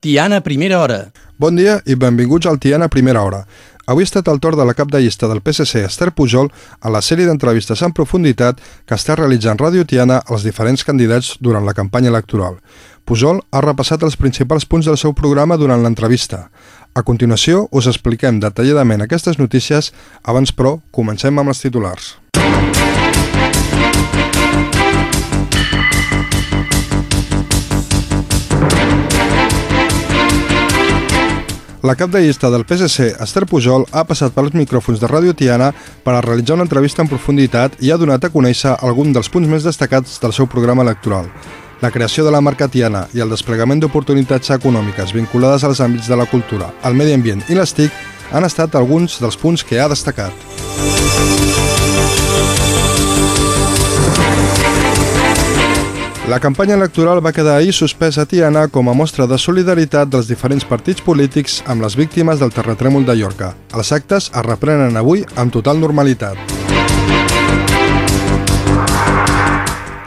Tiana Primera Hora. Bon dia i benvinguts al Tiana Primera Hora. Avui ha estat el torn de la cap de llista del PSC, Esther Pujol, a la sèrie d'entrevistes en profunditat que està realitzant Ràdio Tiana als diferents candidats durant la campanya electoral. Pujol ha repassat els principals punts del seu programa durant l'entrevista. A continuació, us expliquem detalladament aquestes notícies, abans però, comencem amb els titulars. La cap de llista del PSC, Esther Pujol, ha passat pels micròfons de Ràdio Tiana per a realitzar una entrevista en profunditat i ha donat a conèixer algun dels punts més destacats del seu programa electoral. La creació de la marca Tiana i el desplegament d'oportunitats econòmiques vinculades als àmbits de la cultura, el medi ambient i les TIC han estat alguns dels punts que ha destacat. La campanya electoral va quedar ahir suspesa a Tiana com a mostra de solidaritat dels diferents partits polítics amb les víctimes del terratrèmol de Llorca. Els actes es reprenen avui amb total normalitat.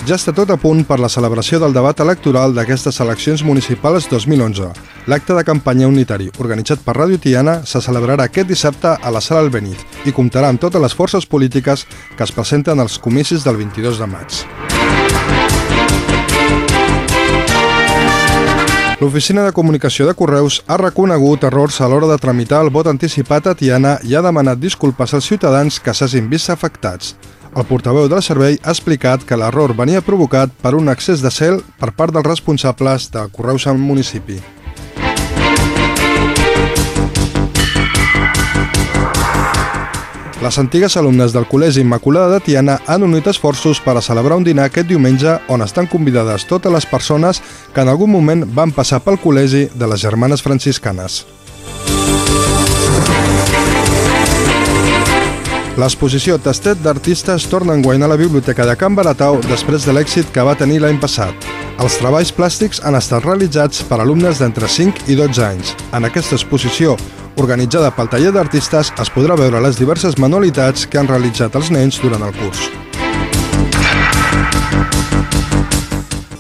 Ja està tot a punt per la celebració del debat electoral d'aquestes eleccions municipals 2011. L'acte de campanya unitari, organitzat per Ràdio Tiana, se celebrarà aquest dissabte a la Sala Albéniz i comptarà amb totes les forces polítiques que es presenten als comicis del 22 de maig. L'Oficina de Comunicació de Correus ha reconegut errors a l'hora de tramitar el vot anticipat a Tiana i ha demanat disculpes als ciutadans que s'hagin vist afectats. El portaveu del servei ha explicat que l'error venia provocat per un excés de cel per part dels responsables de Correus al municipi. Les antigues alumnes del Col·legi Immaculada de Tiana han unit esforços per a celebrar un dinar aquest diumenge on estan convidades totes les persones que en algun moment van passar pel col·legi de les Germanes Franciscanes. L'exposició Tastet d'Artistes torna enguany a la Biblioteca de Can Baratau després de l'èxit que va tenir l'any passat. Els treballs plàstics han estat realitzats per alumnes d'entre 5 i 12 anys. En aquesta exposició, organitzada pel taller d'artistes, es podrà veure les diverses manualitats que han realitzat els nens durant el curs.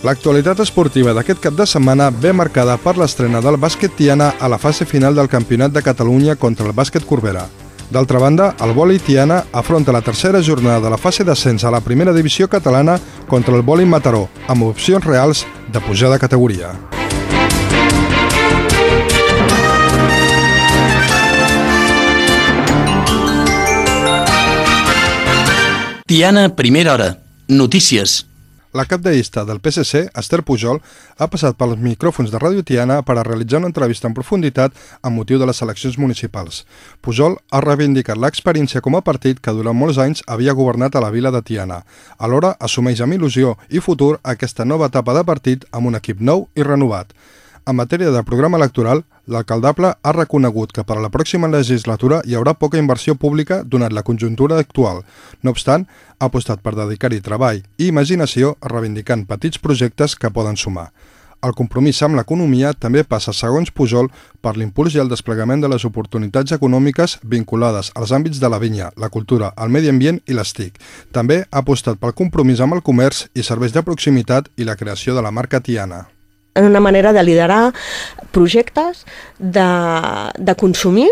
L'actualitat esportiva d'aquest cap de setmana ve marcada per l'estrena del bàsquet Tiana a la fase final del Campionat de Catalunya contra el bàsquet Corbera. D'altra banda, el vòlei Tiana afronta la tercera jornada de la fase d'ascens a la primera divisió catalana contra el vòlei Mataró, amb opcions reals de pujar de categoria. Tiana Primera Hora. Notícies. La cap de llista del PSC, Esther Pujol, ha passat pels micròfons de Ràdio Tiana per a realitzar una entrevista en profunditat amb motiu de les eleccions municipals. Pujol ha reivindicat l'experiència com a partit que durant molts anys havia governat a la vila de Tiana. Alhora assumeix amb il·lusió i futur aquesta nova etapa de partit amb un equip nou i renovat. En matèria de programa electoral, l'alcaldable ha reconegut que per a la pròxima legislatura hi haurà poca inversió pública donat la conjuntura actual. No obstant, ha apostat per dedicar-hi treball i imaginació reivindicant petits projectes que poden sumar. El compromís amb l'economia també passa, segons Pujol, per l'impuls i el desplegament de les oportunitats econòmiques vinculades als àmbits de la vinya, la cultura, el medi ambient i les TIC. També ha apostat pel compromís amb el comerç i serveis de proximitat i la creació de la marca Tiana una manera de liderar projectes, de, de consumir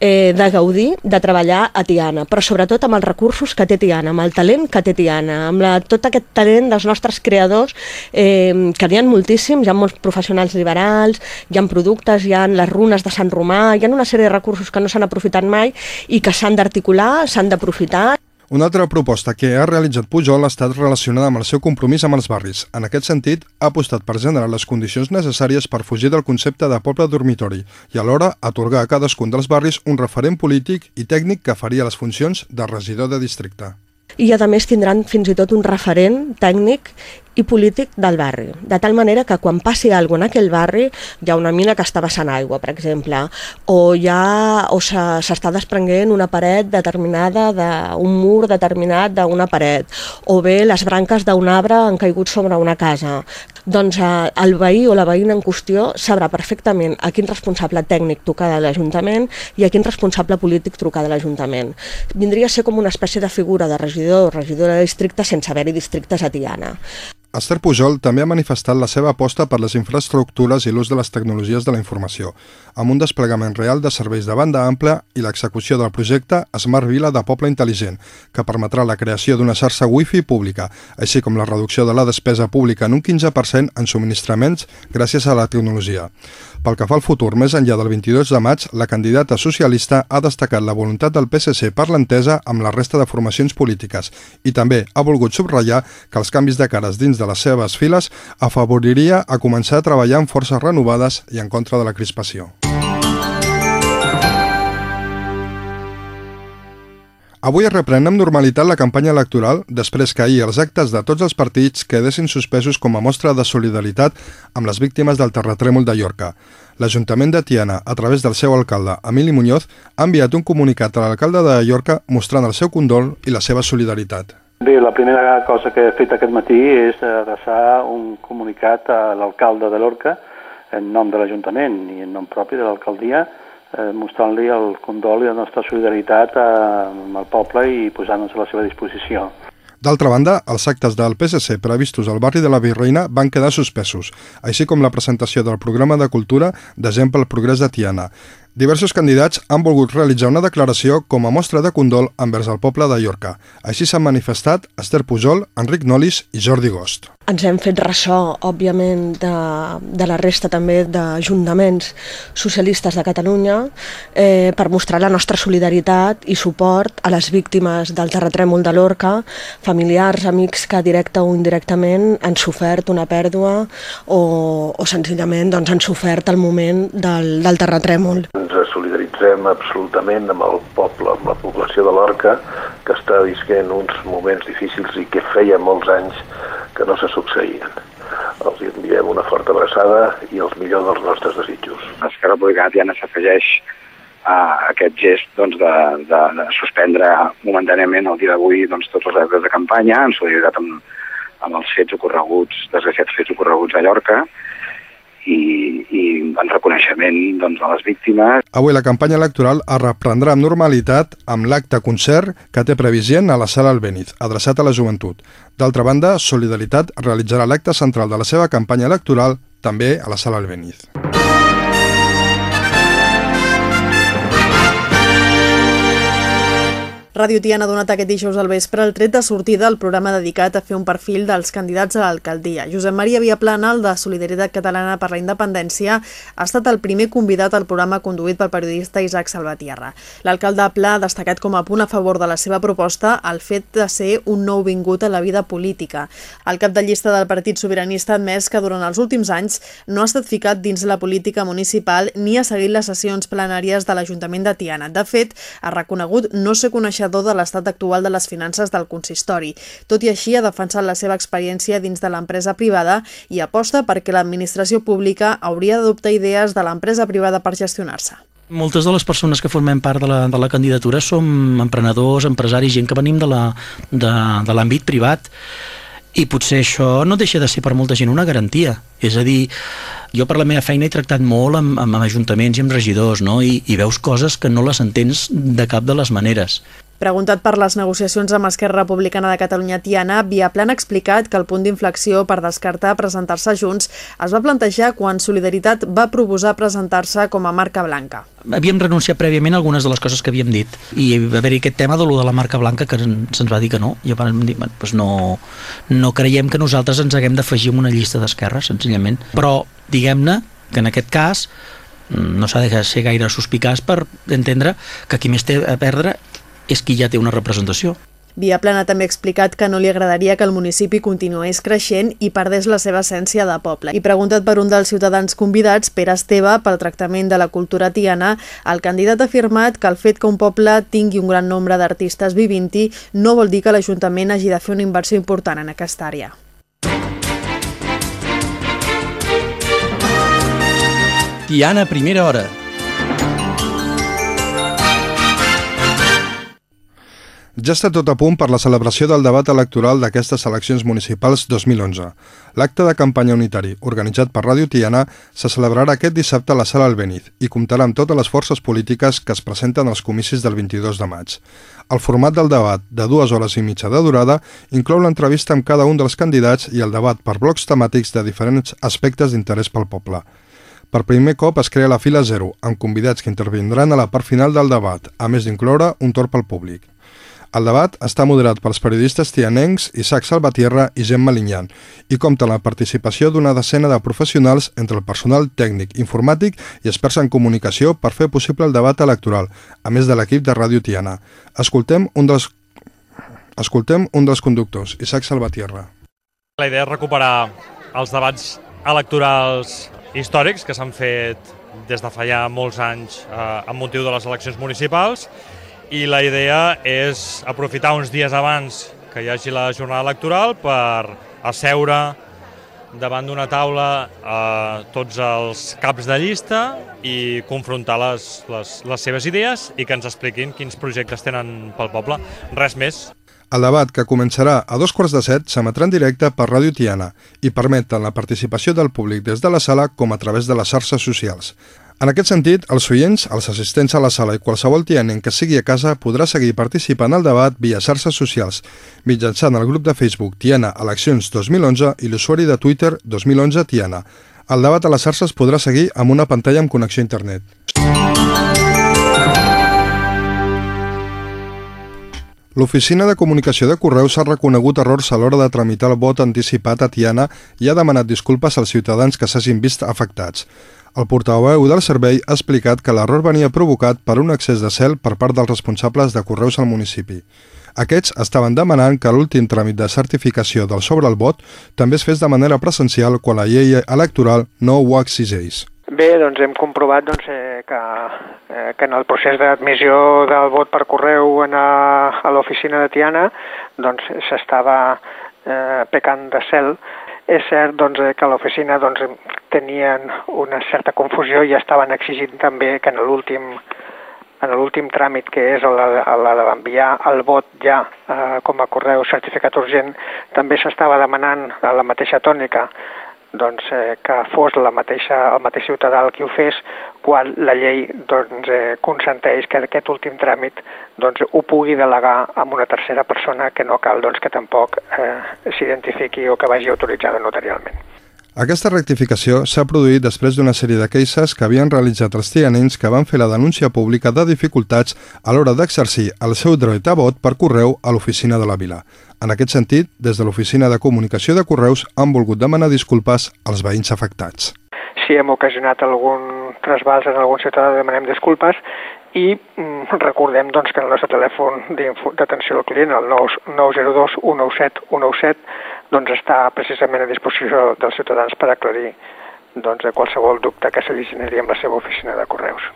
eh, de gaudir de treballar a Tiana, però sobretot amb els recursos que té Tiana, amb el talent que té Tiana, amb la, tot aquest talent dels nostres creadors, eh, que n'hi ha moltíssims, hi ha molts professionals liberals, hi ha productes, hi ha les runes de Sant Romà, hi ha una sèrie de recursos que no s'han aprofitat mai i que s'han d'articular, s'han d'aprofitar. Una altra proposta que ha realitzat Pujol ha estat relacionada amb el seu compromís amb els barris. En aquest sentit, ha apostat per generar les condicions necessàries per fugir del concepte de poble dormitori i alhora atorgar a cadascun dels barris un referent polític i tècnic que faria les funcions de regidor de districte i a més tindran fins i tot un referent tècnic i polític del barri, de tal manera que quan passi alguna en aquell barri hi ha una mina que està vessant aigua, per exemple, o ha, o s'està desprenguent una paret determinada, d'un mur determinat d'una paret, o bé les branques d'un arbre han caigut sobre una casa. Doncs eh, el veí o la veïna en qüestió sabrà perfectament a quin responsable tècnic trucar de l'Ajuntament i a quin responsable polític trucar de l'Ajuntament. Vindria a ser com una espècie de figura de regidor o regidora de districte sense haver-hi districtes a Tiana. Esther Pujol també ha manifestat la seva aposta per les infraestructures i l'ús de les tecnologies de la informació, amb un desplegament real de serveis de banda ampla i l'execució del projecte Smart Vila de Poble Intel·ligent, que permetrà la creació d'una xarxa wifi pública, així com la reducció de la despesa pública en un 15% en subministraments gràcies a la tecnologia. Pel que fa al futur, més enllà del 22 de maig, la candidata socialista ha destacat la voluntat del PSC per l'entesa amb la resta de formacions polítiques i també ha volgut subratllar que els canvis de cares dins de les seves files afavoriria a començar a treballar amb forces renovades i en contra de la crispació. Avui es reprèn amb normalitat la campanya electoral després que ahir els actes de tots els partits quedessin suspesos com a mostra de solidaritat amb les víctimes del terratrèmol de Llorca. L'Ajuntament de Tiana, a través del seu alcalde, Emili Muñoz, ha enviat un comunicat a l'alcalde de Llorca mostrant el seu condol i la seva solidaritat. Bé, la primera cosa que he fet aquest matí és adreçar un comunicat a l'alcalde de Lorca en nom de l'Ajuntament i en nom propi de l'alcaldia, eh, mostrant-li el condol i la nostra solidaritat eh, amb el poble i posant-nos a la seva disposició. D'altra banda, els actes del PSC previstos al barri de la Virreina van quedar suspesos, així com la presentació del programa de cultura d'exemple el Progrés de Tiana. Diversos candidats han volgut realitzar una declaració com a mostra de condol envers el poble de Llorca. Així s'han manifestat Esther Pujol, Enric Nolis i Jordi Gost. Ens hem fet ressò, òbviament, de, de la resta també d'ajuntaments socialistes de Catalunya eh, per mostrar la nostra solidaritat i suport a les víctimes del terratrèmol de l'Orca, familiars, amics que directe o indirectament han sofert una pèrdua o, o senzillament doncs, han sofert el moment del, del terratrèmol. Ens solidaritzem absolutament amb el poble, amb la població de l'Orca, que està visquent uns moments difícils i que feia molts anys que no se succeïen. Els enviem una forta abraçada i els millors dels nostres desitjos. Esquerra Republicana Diana s'afegeix a aquest gest doncs, de, de, de suspendre momentàniament el dia d'avui doncs, tots els actes de campanya en solidaritat amb, amb els fets ocorreguts, desgraciats fets ocorreguts a Llorca, i, i en reconeixement doncs, a les víctimes. Avui la campanya electoral es reprendrà amb normalitat amb l'acte concert que té previst a la Sala Albéniz, adreçat a la joventut. D'altra banda, Solidaritat realitzarà l'acte central de la seva campanya electoral també a la Sala Albéniz. Ràdio Tiana ha donat aquest dijous al vespre el tret de sortida al programa dedicat a fer un perfil dels candidats a l'alcaldia. Josep Maria Viaplana, el de Solidaritat Catalana per la Independència, ha estat el primer convidat al programa conduït pel periodista Isaac Salvatierra. L'alcalde Pla ha destacat com a punt a favor de la seva proposta el fet de ser un nou vingut a la vida política. El cap de llista del Partit Sobiranista ha admès que durant els últims anys no ha estat ficat dins la política municipal ni ha seguit les sessions plenàries de l'Ajuntament de Tiana. De fet, ha reconegut no ser coneixedor coneixedor de l'estat actual de les finances del consistori. Tot i així, ha defensat la seva experiència dins de l'empresa privada i aposta perquè l'administració pública hauria d'adoptar idees de l'empresa privada per gestionar-se. Moltes de les persones que formem part de la, de la candidatura som emprenedors, empresaris, gent que venim de l'àmbit privat i potser això no deixa de ser per molta gent una garantia. És a dir, jo per la meva feina he tractat molt amb, amb ajuntaments i amb regidors, no? I, i veus coses que no les entens de cap de les maneres. Preguntat per les negociacions amb Esquerra Republicana de Catalunya Tiana, Viaplan ha explicat que el punt d'inflexió per descartar presentar-se junts es va plantejar quan Solidaritat va proposar presentar-se com a marca blanca. Havíem renunciat prèviament a algunes de les coses que havíem dit i va haver-hi aquest tema de lo de la marca blanca que se'ns va dir que no. I vam dir, doncs no, no creiem que nosaltres ens haguem d'afegir en una llista d'esquerra, senzillament. Però diguem-ne que en aquest cas no s'ha de ser gaire suspicaç per entendre que qui més té a perdre és qui ja té una representació. Viaplana també ha explicat que no li agradaria que el municipi continués creixent i perdés la seva essència de poble. I preguntat per un dels ciutadans convidats, Pere Esteve, pel tractament de la cultura tiana, el candidat ha afirmat que el fet que un poble tingui un gran nombre d'artistes vivint-hi no vol dir que l'Ajuntament hagi de fer una inversió important en aquesta àrea. Tiana, primera hora Ja està tot a punt per la celebració del debat electoral d'aquestes eleccions municipals 2011. L'acte de campanya unitari, organitzat per Ràdio Tiana, se celebrarà aquest dissabte a la Sala Albéniz i comptarà amb totes les forces polítiques que es presenten als comicis del 22 de maig. El format del debat, de dues hores i mitja de durada, inclou l'entrevista amb cada un dels candidats i el debat per blocs temàtics de diferents aspectes d'interès pel poble. Per primer cop es crea la fila 0, amb convidats que intervindran a la part final del debat, a més d'incloure un torn pel públic. El debat està moderat pels periodistes tianencs Isaac Salvatierra i Gemma Linyan i compta la participació d'una decena de professionals entre el personal tècnic, informàtic i experts en comunicació per fer possible el debat electoral, a més de l'equip de Ràdio Tiana. Escoltem un dels, Escoltem un dels conductors, Isaac Salvatierra. La idea és recuperar els debats electorals històrics que s'han fet des de fa ja molts anys eh, amb motiu de les eleccions municipals i la idea és aprofitar uns dies abans que hi hagi la jornada electoral per asseure davant d'una taula eh, tots els caps de llista i confrontar les, les, les seves idees i que ens expliquin quins projectes tenen pel poble. Res més. El debat, que començarà a dos quarts de set, s'emetrà en directe per Ràdio Tiana i permet tant la participació del públic des de la sala com a través de les xarxes socials. En aquest sentit, els oients, els assistents a la sala i qualsevol tianent que sigui a casa podrà seguir participant al debat via xarxes socials, mitjançant el grup de Facebook Tiana Eleccions 2011 i l'usuari de Twitter 2011 Tiana. El debat a les xarxes podrà seguir amb una pantalla amb connexió a internet. L'Oficina de Comunicació de Correus ha reconegut errors a l'hora de tramitar el vot anticipat a Tiana i ha demanat disculpes als ciutadans que s'hagin vist afectats. El portaveu del servei ha explicat que l'error venia provocat per un excés de cel per part dels responsables de correus al municipi. Aquests estaven demanant que l'últim tràmit de certificació del sobre el vot també es fes de manera presencial quan la llei electoral no ho exigeix. Bé, doncs hem comprovat doncs, eh, que, eh, que en el procés d'admissió del vot per correu en a, a l'oficina de Tiana doncs s'estava eh, pecant de cel és cert doncs, que a l'oficina doncs, tenien una certa confusió i estaven exigint també que en l'últim en l'últim tràmit que és la, la d'enviar el vot ja eh, com a correu certificat urgent també s'estava demanant a la mateixa tònica doncs, eh, que fos la mateixa, el mateix ciutadà el qui ho fes quan la llei doncs, eh, consenteix que aquest últim tràmit doncs, ho pugui delegar amb una tercera persona que no cal doncs, que tampoc eh, s'identifiqui o que vagi autoritzada notarialment. Aquesta rectificació s'ha produït després d'una sèrie de queixes que havien realitzat els tianencs que van fer la denúncia pública de dificultats a l'hora d'exercir el seu dret a vot per correu a l'oficina de la vila. En aquest sentit, des de l'Oficina de Comunicació de Correus han volgut demanar disculpes als veïns afectats. Si hem ocasionat algun trasbals en algun ciutadà, demanem disculpes i mm, recordem doncs, que el nostre telèfon d'atenció al client, el 902 197 197, doncs, està precisament a disposició dels ciutadans per aclarir doncs, qualsevol dubte que se li generi amb la seva oficina de correus.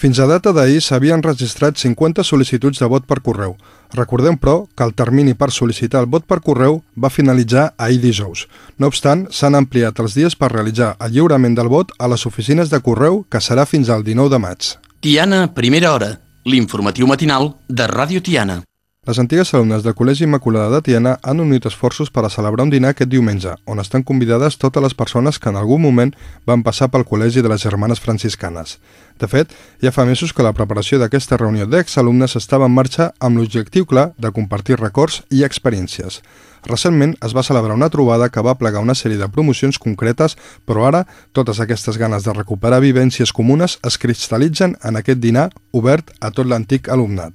Fins a data d'ahir s'havien registrat 50 sol·licituds de vot per correu. Recordem, però, que el termini per sol·licitar el vot per correu va finalitzar ahir dijous. No obstant, s'han ampliat els dies per realitzar el lliurament del vot a les oficines de correu, que serà fins al 19 de maig. Tiana, primera hora, l'informatiu matinal de Ràdio Tiana. Les antigues alumnes del Col·legi Immaculada de Tiana han unit esforços per a celebrar un dinar aquest diumenge, on estan convidades totes les persones que en algun moment van passar pel Col·legi de les Germanes Franciscanes. De fet, ja fa mesos que la preparació d'aquesta reunió d'exalumnes estava en marxa amb l'objectiu clar de compartir records i experiències. Recentment es va celebrar una trobada que va plegar una sèrie de promocions concretes, però ara totes aquestes ganes de recuperar vivències comunes es cristal·litzen en aquest dinar obert a tot l'antic alumnat.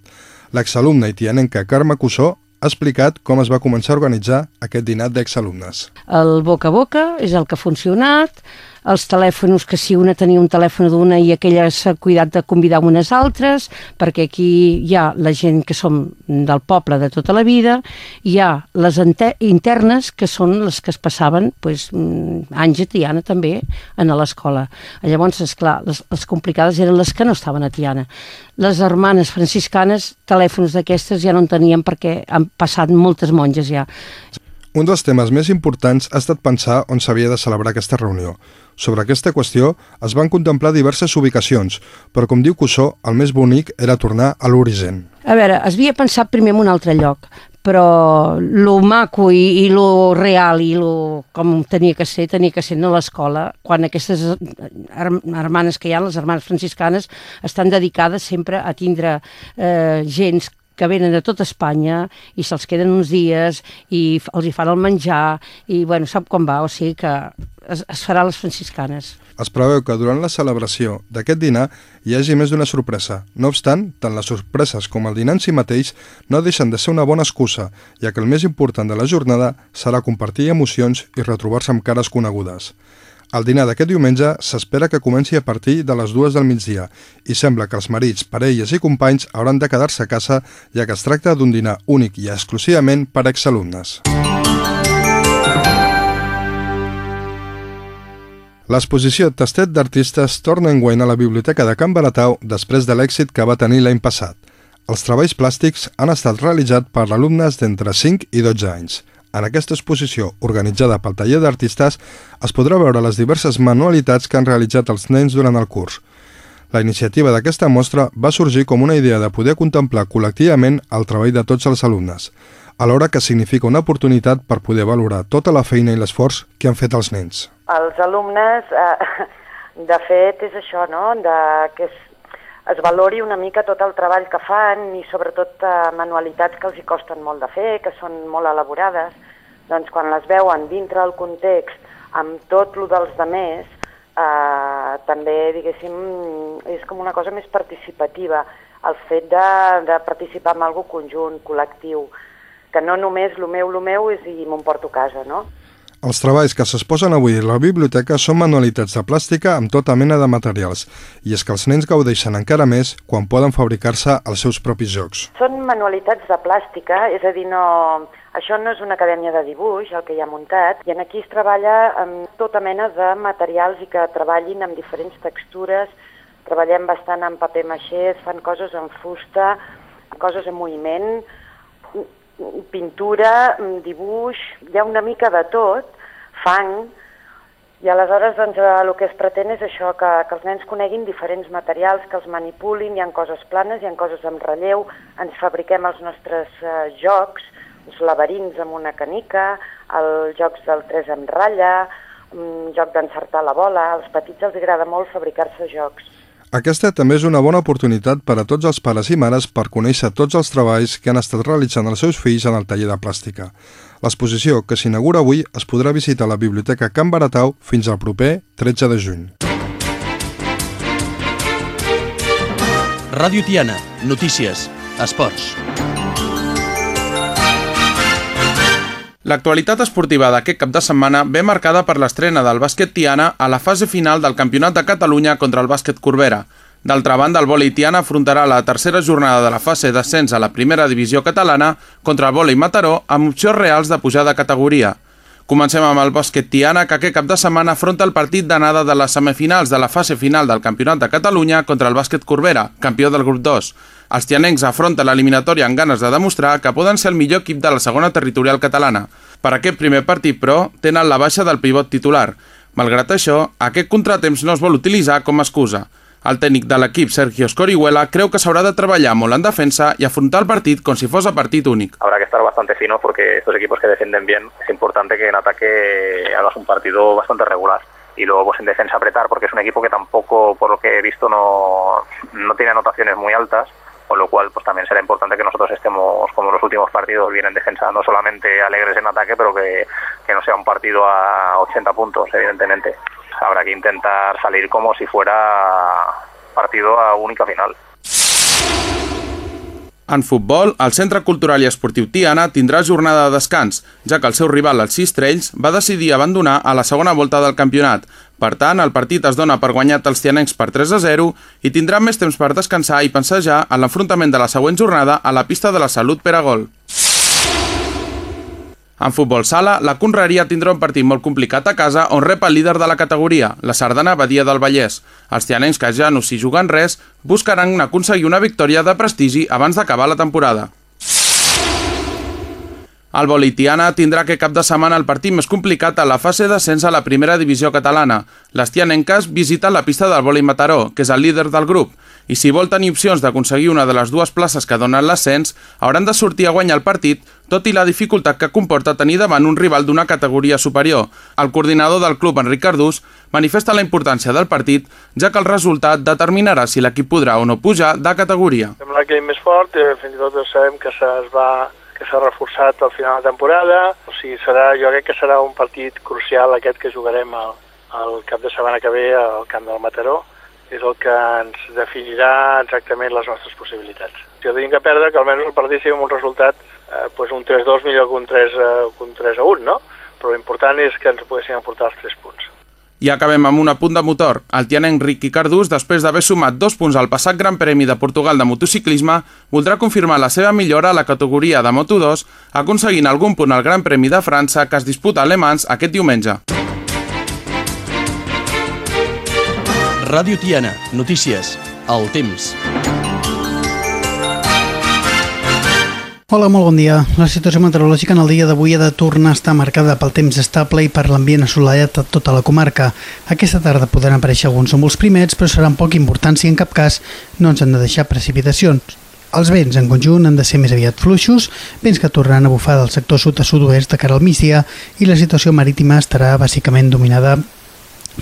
L'exalumna tianenca Carme Cussó ha explicat com es va començar a organitzar aquest dinat d'exalumnes. El boca a boca és el que ha funcionat, els telèfons, que si una tenia un telèfon d'una i aquella s'ha cuidat de convidar unes altres, perquè aquí hi ha la gent que som del poble de tota la vida, hi ha les internes, que són les que es passaven mm, anys a Tiana també, a l'escola. Llavors, esclar, les, les complicades eren les que no estaven a Tiana. Les hermanes franciscanes, telèfons d'aquestes ja no en tenien perquè han passat moltes monges ja. Un dels temes més importants ha estat pensar on s'havia de celebrar aquesta reunió. Sobre aquesta qüestió es van contemplar diverses ubicacions, però com diu Cussó, el més bonic era tornar a l'origen. A veure, es havia pensat primer en un altre lloc, però lo maco i, i lo real i lo com tenia que ser, tenia que ser a l'escola, quan aquestes hermanes que hi ha, les hermanes franciscanes, estan dedicades sempre a tindre eh, gens que venen de tota Espanya i se'ls queden uns dies i els hi fan el menjar i, bueno, sap com va, o sigui que es, es farà les franciscanes. Es preveu que durant la celebració d'aquest dinar hi hagi més d'una sorpresa. No obstant, tant les sorpreses com el dinar en si mateix no deixen de ser una bona excusa, ja que el més important de la jornada serà compartir emocions i retrobar-se amb cares conegudes. El dinar d'aquest diumenge s'espera que comenci a partir de les dues del migdia i sembla que els marits, parelles i companys hauran de quedar-se a casa ja que es tracta d'un dinar únic i exclusivament per exalumnes. L'exposició Tastet d'Artistes torna enguany a la Biblioteca de Can Baratau després de l'èxit que va tenir l'any passat. Els treballs plàstics han estat realitzats per alumnes d'entre 5 i 12 anys. En aquesta exposició, organitzada pel taller d'artistes, es podrà veure les diverses manualitats que han realitzat els nens durant el curs. La iniciativa d'aquesta mostra va sorgir com una idea de poder contemplar col·lectivament el treball de tots els alumnes, alhora que significa una oportunitat per poder valorar tota la feina i l'esforç que han fet els nens. Els alumnes, eh, de fet, és això, no?, de, que es, es valori una mica tot el treball que fan i sobretot eh, manualitats que els hi costen molt de fer, que són molt elaborades, doncs quan les veuen dintre del context amb tot el dels demés, eh, també, diguéssim, és com una cosa més participativa, el fet de, de participar en algo conjunt, col·lectiu, que no només el meu, el meu és i m'ho porto a casa, no? Els treballs que s'exposen avui a la biblioteca són manualitats de plàstica amb tota mena de materials, i és que els nens gaudeixen encara més quan poden fabricar-se els seus propis jocs. Són manualitats de plàstica, és a dir, no... això no és una acadèmia de dibuix, el que hi ha muntat, i en aquí es treballa amb tota mena de materials i que treballin amb diferents textures, treballem bastant en paper maixer, es fan coses en fusta, coses en moviment, pintura, dibuix, hi ha una mica de tot, fang, i aleshores doncs, el que es pretén és això, que, que els nens coneguin diferents materials, que els manipulin, hi ha coses planes, hi ha coses amb relleu, ens fabriquem els nostres uh, jocs, els laberints amb una canica, els jocs del 3 amb ratlla, un joc d'encertar la bola, als petits els agrada molt fabricar-se jocs. Aquesta també és una bona oportunitat per a tots els pares i mares per conèixer tots els treballs que han estat realitzant els seus fills en el taller de plàstica. L'exposició, que s'inaugura avui, es podrà visitar a la Biblioteca Can Baratau fins al proper 13 de juny. Ràdio Tiana. Notícies. Esports. L'actualitat esportiva d'aquest cap de setmana ve marcada per l'estrena del bàsquet Tiana a la fase final del Campionat de Catalunya contra el bàsquet Corbera. D'altra banda, el vòlei Tiana afrontarà la tercera jornada de la fase d'ascens a la primera divisió catalana contra el vòlei Mataró amb opcions reals de pujar de categoria. Comencem amb el bàsquet Tiana, que aquest cap de setmana afronta el partit d'anada de les semifinals de la fase final del Campionat de Catalunya contra el bàsquet Corbera, campió del grup 2. Els tianencs afronten l'eliminatòria amb ganes de demostrar que poden ser el millor equip de la segona territorial catalana. Per aquest primer partit, però, tenen la baixa del pivot titular. Malgrat això, aquest contratemps no es vol utilitzar com a excusa. El tècnic de l'equip, Sergio Scorihuela, creu que s'haurà de treballar molt en defensa afrontar el partit com si fos a partit. Habrá que estar bastante fino porque estos equipos que defienden bien es importante que en ataque hagas un partido bastante regular y luego pues en defensa apretar porque es un equipo que tampoco, por lo que he visto, no, no tiene anotaciones muy altas con lo cual pues también será importante que nosotros estemos como los últimos partidos bien en defensa, no solamente alegres en ataque, pero que, que no sea un partido a 80 puntos, evidentemente. Habrá que intentar salir como si fuera partido a única final. En futbol, el Centre Cultural i Esportiu Tiana tindrà jornada de descans, ja que el seu rival, el Cistrells, va decidir abandonar a la segona volta del campionat. Per tant, el partit es dona per guanyat els tianencs per 3 a 0 i tindrà més temps per descansar i pensejar en l'enfrontament de la següent jornada a la pista de la Salut per a gol. En futbol sala, la Conreria tindrà un partit molt complicat a casa on rep el líder de la categoria, la Sardana Badia del Vallès. Els tianencs que ja no s'hi juguen res buscaran aconseguir una victòria de prestigi abans d'acabar la temporada. El Bolitiana tindrà que cap de setmana el partit més complicat a la fase d'ascens a la primera divisió catalana. Les tianenques visiten la pista del Boli Mataró, que és el líder del grup, i si vol tenir opcions d'aconseguir una de les dues places que donen l'ascens, hauran de sortir a guanyar el partit, tot i la dificultat que comporta tenir davant un rival d'una categoria superior. El coordinador del club, Enric Cardús, manifesta la importància del partit, ja que el resultat determinarà si l'equip podrà o no pujar de categoria. Sembla que més fort, eh, fins i tot sabem que es va que s'ha reforçat al final de temporada. O sigui, serà, jo crec que serà un partit crucial aquest que jugarem al, al cap de setmana que ve al camp del Mataró. És el que ens definirà exactament les nostres possibilitats. Si ho tenim que perdre, que almenys el partit sigui un resultat eh, pues un 3-2 millor que un 3, eh, un 3 1, no? Però l'important és que ens poguessin aportar els 3 punts. I acabem amb un apunt de motor. El tianenc Ricky Cardús, després d'haver sumat dos punts al passat Gran Premi de Portugal de motociclisme, voldrà confirmar la seva millora a la categoria de Moto2, aconseguint algun punt al Gran Premi de França que es disputa a Le Mans aquest diumenge. Ràdio Tiana, notícies, el temps. Hola, molt bon dia. La situació meteorològica en el dia d'avui ha de tornar a estar marcada pel temps estable i per l'ambient assolellat a tota la comarca. Aquesta tarda podran aparèixer alguns núvols primets, però seran poc importants i en cap cas no ens han de deixar precipitacions. Els vents en conjunt han de ser més aviat fluixos, vents que tornaran a bufar del sector sud a sud-oest de cara al migdia i la situació marítima estarà bàsicament dominada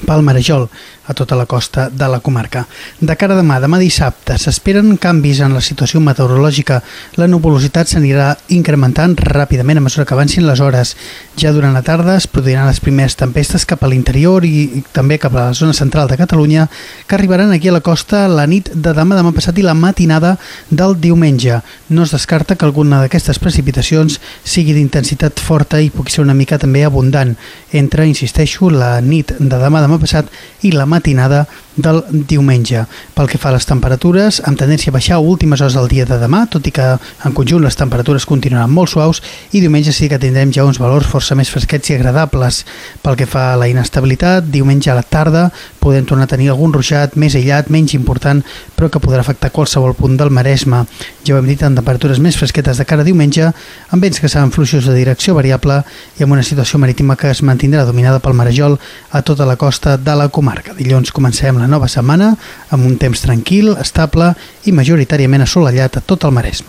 pel Marejol, a tota la costa de la comarca. De cara a demà, demà dissabte, s'esperen canvis en la situació meteorològica. La nuvolositat s'anirà incrementant ràpidament a mesura que avancin les hores. Ja durant la tarda es produiran les primeres tempestes cap a l'interior i, també cap a la zona central de Catalunya, que arribaran aquí a la costa la nit de demà, demà passat i la matinada del diumenge. No es descarta que alguna d'aquestes precipitacions sigui d'intensitat forta i pugui ser una mica també abundant entre, insisteixo, la nit de demà, demà passat i la matinada del diumenge. Pel que fa a les temperatures, amb tendència a baixar a últimes hores del dia de demà, tot i que en conjunt les temperatures continuaran molt suaus i diumenge sí que tindrem ja uns valors força més fresquets i agradables. Pel que fa a la inestabilitat, diumenge a la tarda podem tornar a tenir algun ruixat més aïllat, menys important, però que podrà afectar qualsevol punt del Maresme. Ja ho hem dit, en temperatures més fresquetes de cara a diumenge, amb vents que seran fluixos de direcció variable i amb una situació marítima que es mantindrà dominada pel marejol a tota la costa de la comarca. Dilluns comencem la nova setmana amb un temps tranquil, estable i majoritàriament assolellat a tot el Maresme.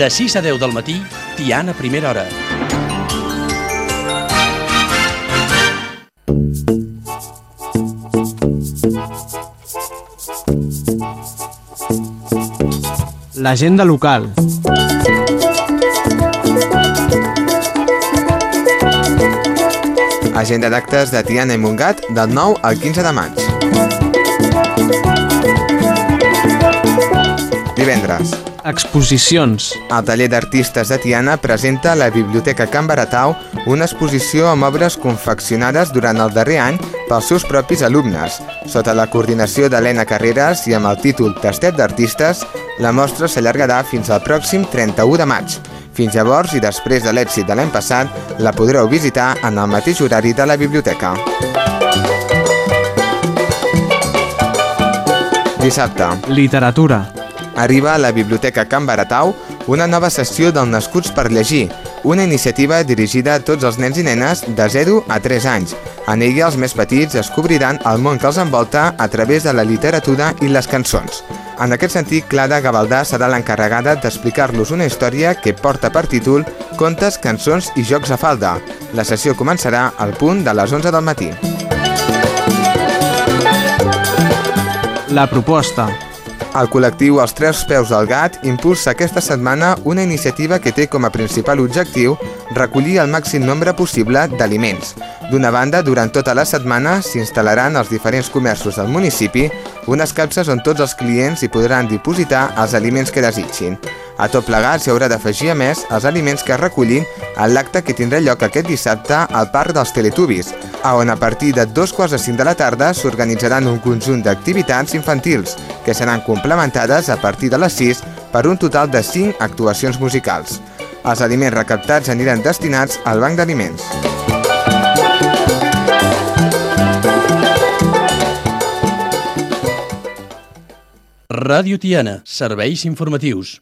De 6 a 10 del matí, Tiana Primera Hora. L'agenda local. Agenda d'actes de Tiana i Montgat del 9 al 15 de maig. Divendres. Exposicions. El taller d'artistes de Tiana presenta a la Biblioteca Can Baratau una exposició amb obres confeccionades durant el darrer any pels seus propis alumnes. Sota la coordinació d'Helena Carreras i amb el títol Tastet d'Artistes, la mostra s'allargarà fins al pròxim 31 de maig. Fins llavors i després de l'èxit de l'any passat, la podreu visitar en el mateix horari de la biblioteca. Dissabte. Literatura. Arriba a la Biblioteca Can Baratau una nova sessió del Nascuts per Llegir, una iniciativa dirigida a tots els nens i nenes de 0 a 3 anys. En ella els més petits descobriran el món que els envolta a través de la literatura i les cançons. En aquest sentit, Clara Gavaldà serà l'encarregada d'explicar-los una història que porta per títol Contes, cançons i jocs a falda. La sessió començarà al punt de les 11 del matí. La proposta. El col·lectiu Els Tres Peus del Gat impulsa aquesta setmana una iniciativa que té com a principal objectiu recollir el màxim nombre possible d'aliments. D'una banda, durant tota la setmana s'instal·laran als diferents comerços del municipi unes capses on tots els clients hi podran dipositar els aliments que desitgin. A tot plegat s'hi haurà d'afegir a més els aliments que es recullin en l'acte que tindrà lloc aquest dissabte al Parc dels Teletubis, a on a partir de dos quarts de cinc de la tarda s'organitzaran un conjunt d'activitats infantils, que seran complementades a partir de les 6 per un total de 5 actuacions musicals. Els aliments recaptats aniran destinats al Banc d'Aliments. Ràdio Tiana, serveis informatius.